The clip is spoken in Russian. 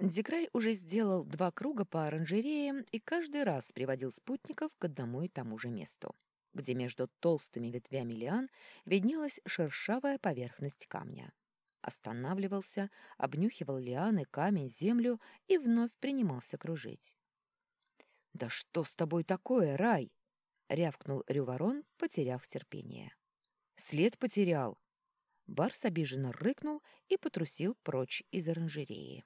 Дикрай уже сделал два круга по оранжерее и каждый раз приводил спутников к одному и тому же месту, где между толстыми ветвями лиан виднелась шершавая поверхность камня. Останавливался, обнюхивал лианы, камень, землю и вновь принимался кружить. «Да что с тобой такое, Рай?» — рявкнул Рюворон, потеряв терпение. «След потерял!» Барс обиженно рыкнул и потрусил прочь из оранжереи.